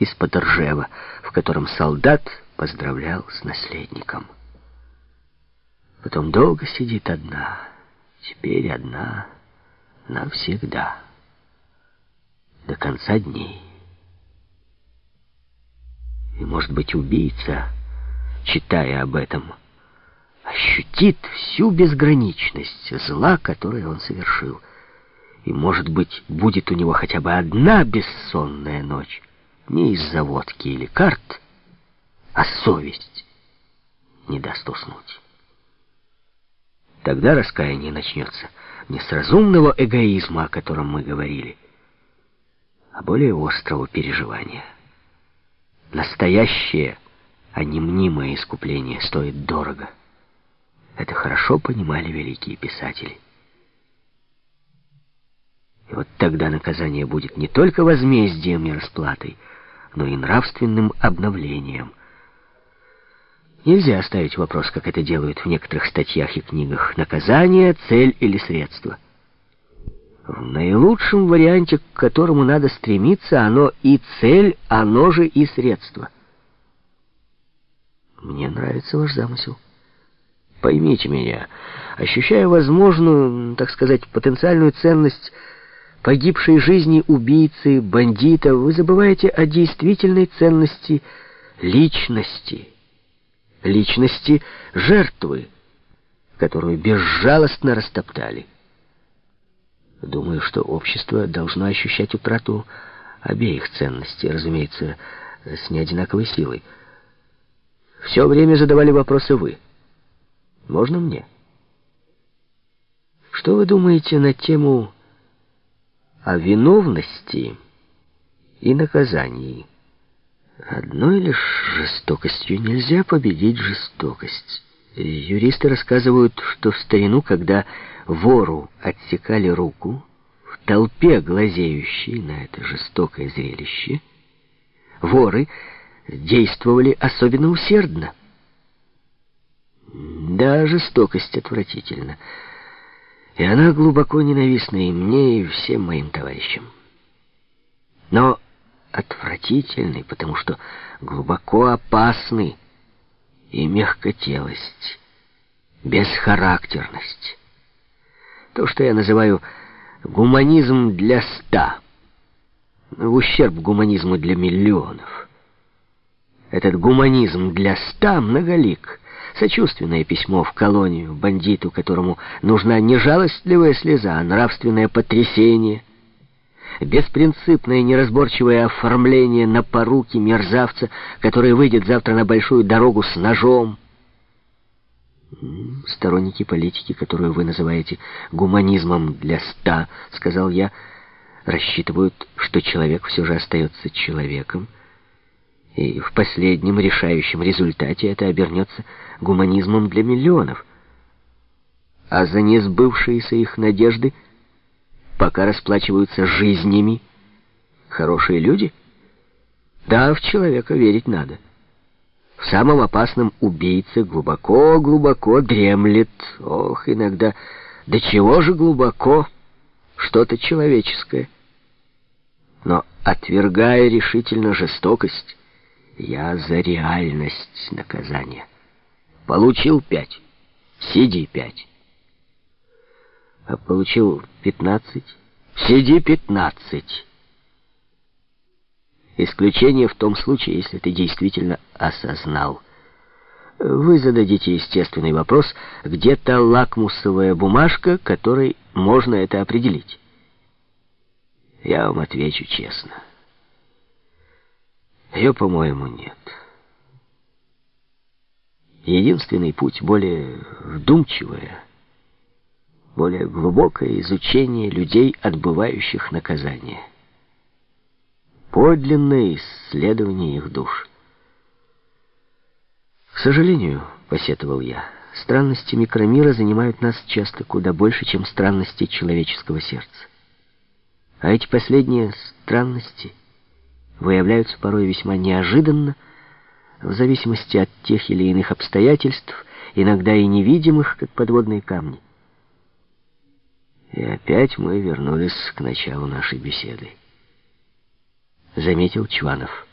из-под ржева, в котором солдат поздравлял с наследником. Потом долго сидит одна, теперь одна навсегда, до конца дней. И, может быть, убийца, читая об этом, ощутит всю безграничность зла, которое он совершил. И, может быть, будет у него хотя бы одна бессонная ночь, не из-за водки или карт, а совесть не даст уснуть. Тогда раскаяние начнется не с разумного эгоизма, о котором мы говорили, а более острого переживания. Настоящее, а не мнимое искупление стоит дорого. Это хорошо понимали великие писатели. И вот тогда наказание будет не только возмездием и расплатой, но и нравственным обновлением. Нельзя оставить вопрос, как это делают в некоторых статьях и книгах. Наказание, цель или средство. В наилучшем варианте, к которому надо стремиться, оно и цель, оно же и средство. Мне нравится ваш замысел. Поймите меня, ощущая возможную, так сказать, потенциальную ценность погибшей жизни убийцы, бандита, вы забываете о действительной ценности личности, личности жертвы, которую безжалостно растоптали. Думаю, что общество должно ощущать утрату обеих ценностей, разумеется, с неодинаковой силой. Все время задавали вопросы вы. Можно мне? Что вы думаете на тему о виновности и наказании? Одной лишь жестокостью нельзя победить жестокость. Юристы рассказывают, что в старину, когда вору отсекали руку, в толпе глазеющей на это жестокое зрелище, воры действовали особенно усердно. Да, жестокость отвратительна. И она глубоко ненавистна и мне, и всем моим товарищам. Но отвратительный, потому что глубоко опасный и мягкотелость, бесхарактерность. То, что я называю гуманизм для ста, в ущерб гуманизму для миллионов. Этот гуманизм для ста многолик. Сочувственное письмо в колонию бандиту, которому нужна не жалостливая слеза, а нравственное потрясение — беспринципное неразборчивое оформление на поруки мерзавца, который выйдет завтра на большую дорогу с ножом. «Сторонники политики, которую вы называете гуманизмом для ста, — сказал я, — рассчитывают, что человек все же остается человеком, и в последнем решающем результате это обернется гуманизмом для миллионов. А за несбывшиеся их надежды — пока расплачиваются жизнями. Хорошие люди? Да, в человека верить надо. В самом опасном убийце глубоко-глубоко дремлет. Ох, иногда, до чего же глубоко что-то человеческое. Но, отвергая решительно жестокость, я за реальность наказания. Получил пять, сиди пять а получил пятнадцать. Сиди пятнадцать. Исключение в том случае, если ты действительно осознал. Вы зададите естественный вопрос, где-то лакмусовая бумажка, которой можно это определить. Я вам отвечу честно. Ее, по-моему, нет. Единственный путь более вдумчивое — более глубокое изучение людей, отбывающих наказание. Подлинное исследование их душ. К сожалению, посетовал я, странности микромира занимают нас часто куда больше, чем странности человеческого сердца. А эти последние странности выявляются порой весьма неожиданно, в зависимости от тех или иных обстоятельств, иногда и невидимых, как подводные камни. И опять мы вернулись к началу нашей беседы. Заметил Чванов.